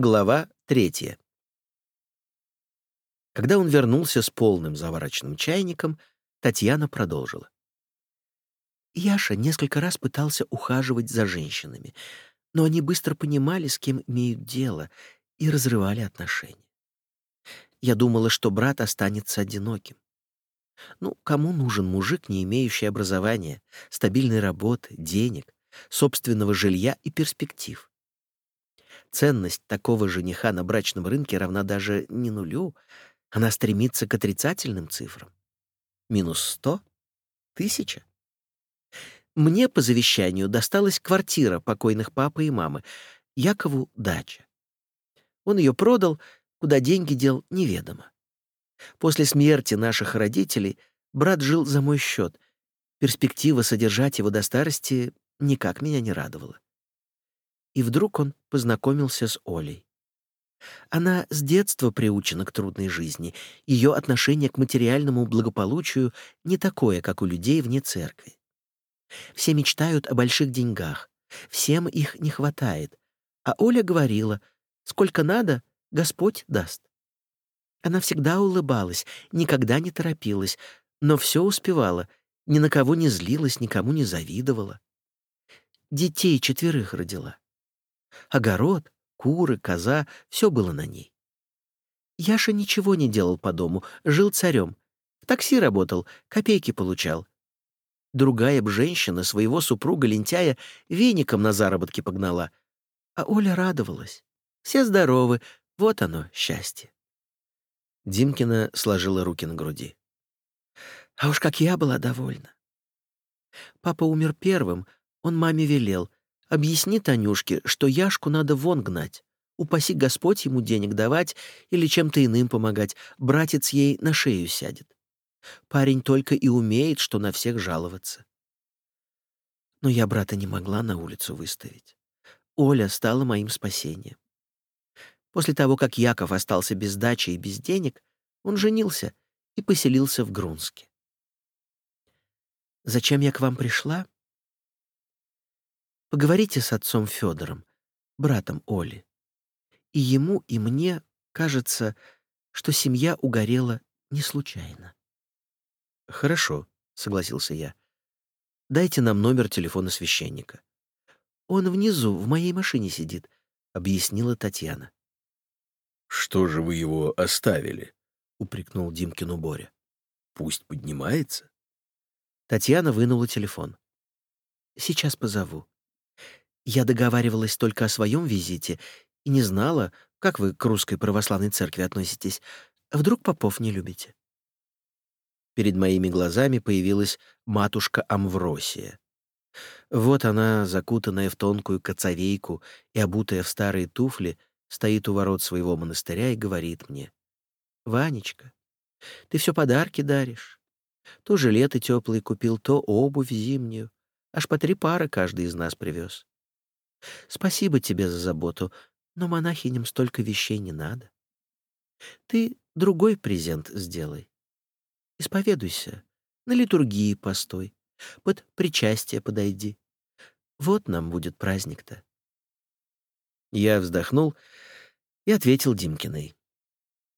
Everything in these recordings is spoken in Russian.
Глава третья. Когда он вернулся с полным заварочным чайником, Татьяна продолжила. Яша несколько раз пытался ухаживать за женщинами, но они быстро понимали, с кем имеют дело, и разрывали отношения. Я думала, что брат останется одиноким. Ну, кому нужен мужик, не имеющий образования, стабильной работы, денег, собственного жилья и перспектив? Ценность такого жениха на брачном рынке равна даже не нулю, она стремится к отрицательным цифрам. Минус сто? Тысяча? Мне по завещанию досталась квартира покойных папы и мамы, Якову дача. Он ее продал, куда деньги дел неведомо. После смерти наших родителей брат жил за мой счет. Перспектива содержать его до старости никак меня не радовала. И вдруг он познакомился с Олей. Она с детства приучена к трудной жизни. Ее отношение к материальному благополучию не такое, как у людей вне церкви. Все мечтают о больших деньгах. Всем их не хватает. А Оля говорила, сколько надо, Господь даст. Она всегда улыбалась, никогда не торопилась, но все успевала, ни на кого не злилась, никому не завидовала. Детей четверых родила. Огород, куры, коза — все было на ней. Яша ничего не делал по дому, жил царем. В такси работал, копейки получал. Другая б женщина своего супруга-лентяя веником на заработки погнала. А Оля радовалась. Все здоровы, вот оно, счастье. Димкина сложила руки на груди. А уж как я была довольна. Папа умер первым, он маме велел. Объясни Танюшке, что Яшку надо вон гнать. Упаси Господь ему денег давать или чем-то иным помогать, братец ей на шею сядет. Парень только и умеет, что на всех жаловаться. Но я брата не могла на улицу выставить. Оля стала моим спасением. После того, как Яков остался без дачи и без денег, он женился и поселился в Грунске. Зачем я к вам пришла? Поговорите с отцом Федором, братом Оли. И ему, и мне кажется, что семья угорела не случайно. Хорошо, согласился я. Дайте нам номер телефона священника. Он внизу, в моей машине сидит, объяснила Татьяна. Что же вы его оставили? упрекнул Димкину Боря. Пусть поднимается. Татьяна вынула телефон. Сейчас позову. Я договаривалась только о своем визите и не знала, как вы к русской православной церкви относитесь. Вдруг попов не любите? Перед моими глазами появилась матушка Амвросия. Вот она, закутанная в тонкую коцовейку и обутая в старые туфли, стоит у ворот своего монастыря и говорит мне. «Ванечка, ты все подарки даришь. То жилеты теплые купил, то обувь зимнюю. Аж по три пары каждый из нас привез. Спасибо тебе за заботу, но монахиням столько вещей не надо. Ты другой презент сделай. Исповедуйся, на литургии постой, под причастие подойди. Вот нам будет праздник-то. Я вздохнул и ответил Димкиной.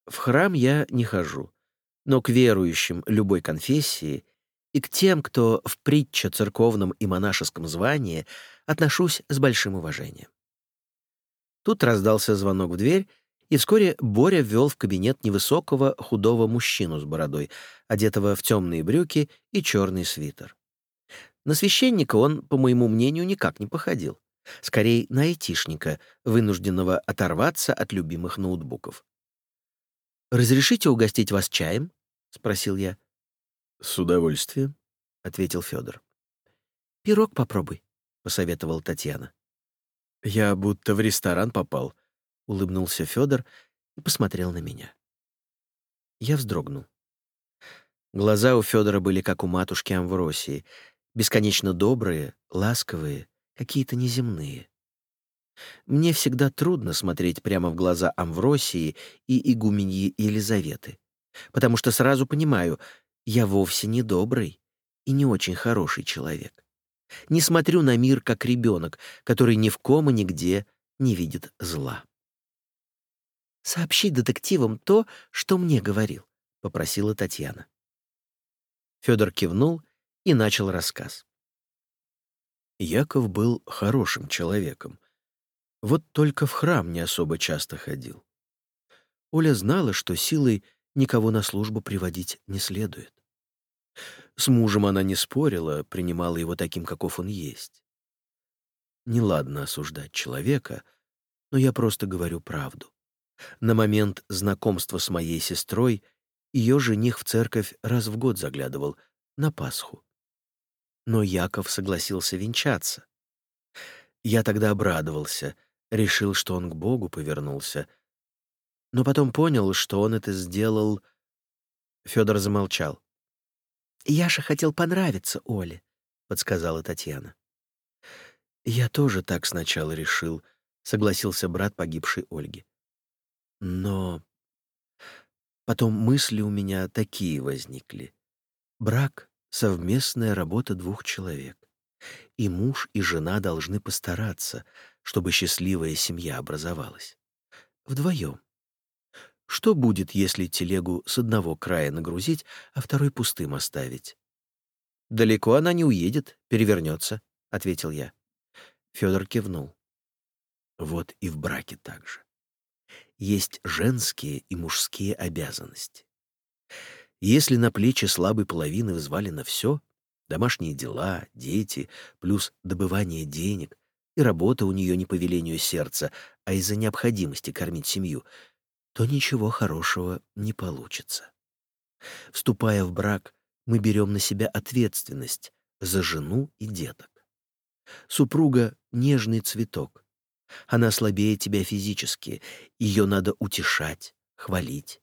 В храм я не хожу, но к верующим любой конфессии и к тем, кто в притче церковном и монашеском звании, отношусь с большим уважением. Тут раздался звонок в дверь, и вскоре Боря ввел в кабинет невысокого худого мужчину с бородой, одетого в темные брюки и черный свитер. На священника он, по моему мнению, никак не походил. Скорее, на айтишника, вынужденного оторваться от любимых ноутбуков. «Разрешите угостить вас чаем?» — спросил я. «С удовольствием», — ответил Федор. «Пирог попробуй», — посоветовала Татьяна. «Я будто в ресторан попал», — улыбнулся Федор и посмотрел на меня. Я вздрогнул. Глаза у Федора были как у матушки Амвросии, бесконечно добрые, ласковые, какие-то неземные. Мне всегда трудно смотреть прямо в глаза Амвросии и игуменьи Елизаветы, потому что сразу понимаю, я вовсе не добрый и не очень хороший человек. Не смотрю на мир как ребенок, который ни в ком и нигде не видит зла. сообщи детективам то, что мне говорил», — попросила Татьяна. Федор кивнул и начал рассказ. Яков был хорошим человеком. Вот только в храм не особо часто ходил. Оля знала, что силой никого на службу приводить не следует. С мужем она не спорила, принимала его таким, каков он есть. Неладно осуждать человека, но я просто говорю правду. На момент знакомства с моей сестрой ее жених в церковь раз в год заглядывал, на Пасху. Но Яков согласился венчаться. Я тогда обрадовался, решил, что он к Богу повернулся, но потом понял, что он это сделал... Федор замолчал. «Яша хотел понравиться Оле», — подсказала Татьяна. «Я тоже так сначала решил», — согласился брат погибшей Ольги. «Но потом мысли у меня такие возникли. Брак — совместная работа двух человек. И муж, и жена должны постараться, чтобы счастливая семья образовалась. Вдвоем. Что будет, если телегу с одного края нагрузить, а второй пустым оставить? «Далеко она не уедет, перевернется», — ответил я. Федор кивнул. Вот и в браке так же. Есть женские и мужские обязанности. Если на плечи слабой половины взвалено все — домашние дела, дети, плюс добывание денег, и работа у нее не по велению сердца, а из-за необходимости кормить семью, то ничего хорошего не получится. Вступая в брак, мы берем на себя ответственность за жену и деток. Супруга — нежный цветок. Она слабее тебя физически. Ее надо утешать, хвалить,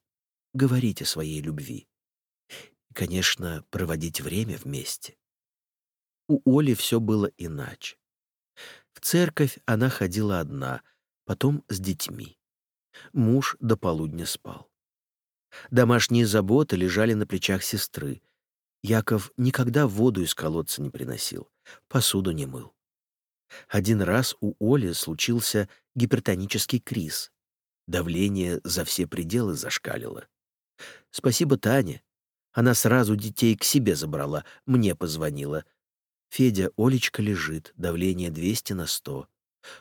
говорить о своей любви. И, конечно, проводить время вместе. У Оли все было иначе. В церковь она ходила одна, потом с детьми. Муж до полудня спал. Домашние заботы лежали на плечах сестры. Яков никогда воду из колодца не приносил, посуду не мыл. Один раз у Оли случился гипертонический криз. Давление за все пределы зашкалило. Спасибо Тане. Она сразу детей к себе забрала, мне позвонила. Федя, Олечка лежит, давление 200 на 100.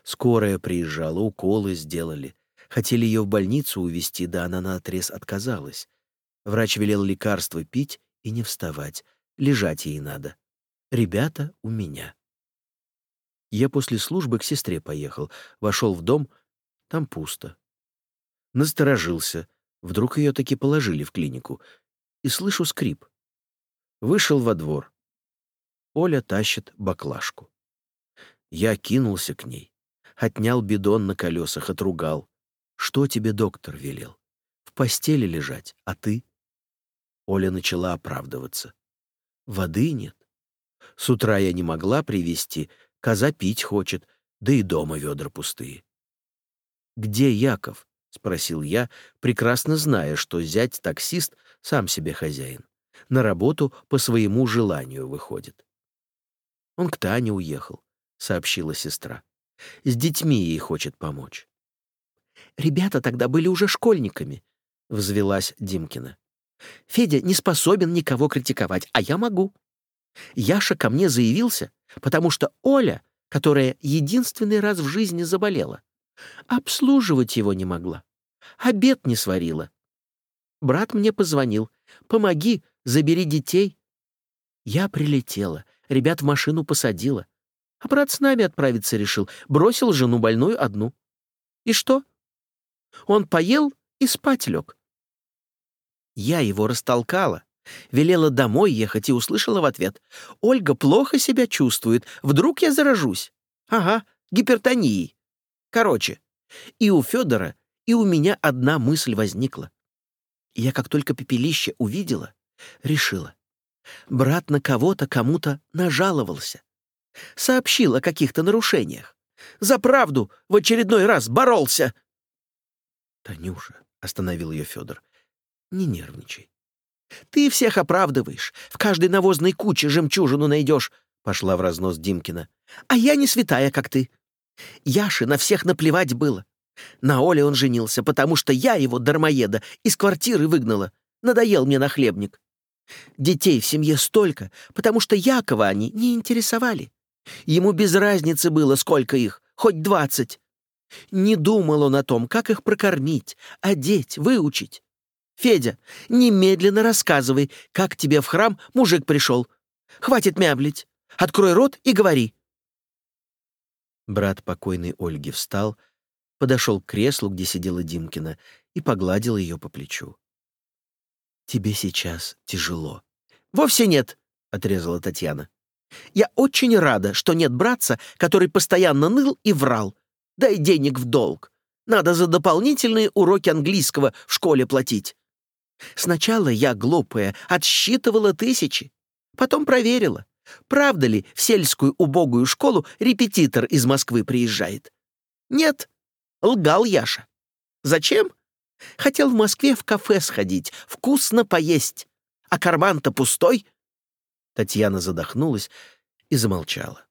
Скорая приезжала, уколы сделали. Хотели ее в больницу увезти, да она наотрез отказалась. Врач велел лекарства пить и не вставать. Лежать ей надо. Ребята у меня. Я после службы к сестре поехал, вошел в дом, там пусто. Насторожился, вдруг ее таки положили в клинику, и слышу скрип. Вышел во двор. Оля тащит баклажку. Я кинулся к ней, отнял бидон на колесах, отругал. «Что тебе доктор велел? В постели лежать, а ты?» Оля начала оправдываться. «Воды нет. С утра я не могла привезти, Коза пить хочет, да и дома ведра пустые. «Где Яков?» — спросил я, прекрасно зная, что зять-таксист сам себе хозяин. На работу по своему желанию выходит. «Он к Тане уехал», — сообщила сестра. «С детьми ей хочет помочь». «Ребята тогда были уже школьниками», — взвелась Димкина. «Федя не способен никого критиковать, а я могу. Яша ко мне заявился, потому что Оля, которая единственный раз в жизни заболела, обслуживать его не могла, обед не сварила. Брат мне позвонил. «Помоги, забери детей». Я прилетела, ребят в машину посадила. А брат с нами отправиться решил, бросил жену больную одну. И что? Он поел и спать лег. Я его растолкала, Велела домой ехать и услышала в ответ. «Ольга плохо себя чувствует. Вдруг я заражусь?» «Ага, гипертонией». Короче, и у Федора, и у меня одна мысль возникла. Я как только пепелище увидела, решила. Брат на кого-то кому-то нажаловался. Сообщил о каких-то нарушениях. За правду в очередной раз боролся. «Танюша», — остановил ее Федор, — «не нервничай. Ты всех оправдываешь. В каждой навозной куче жемчужину найдешь, — пошла в разнос Димкина. А я не святая, как ты. Яше на всех наплевать было. На Оле он женился, потому что я его, дармоеда, из квартиры выгнала. Надоел мне нахлебник. Детей в семье столько, потому что Якова они не интересовали. Ему без разницы было, сколько их, хоть двадцать. Не думал он о том, как их прокормить, одеть, выучить. Федя, немедленно рассказывай, как тебе в храм мужик пришел. Хватит мяблить. Открой рот и говори. Брат покойной Ольги встал, подошел к креслу, где сидела Димкина, и погладил ее по плечу. «Тебе сейчас тяжело». «Вовсе нет», — отрезала Татьяна. «Я очень рада, что нет братца, который постоянно ныл и врал. Дай денег в долг. Надо за дополнительные уроки английского в школе платить. Сначала я, глупая, отсчитывала тысячи. Потом проверила, правда ли в сельскую убогую школу репетитор из Москвы приезжает. Нет, лгал Яша. Зачем? Хотел в Москве в кафе сходить, вкусно поесть. А карман-то пустой. Татьяна задохнулась и замолчала.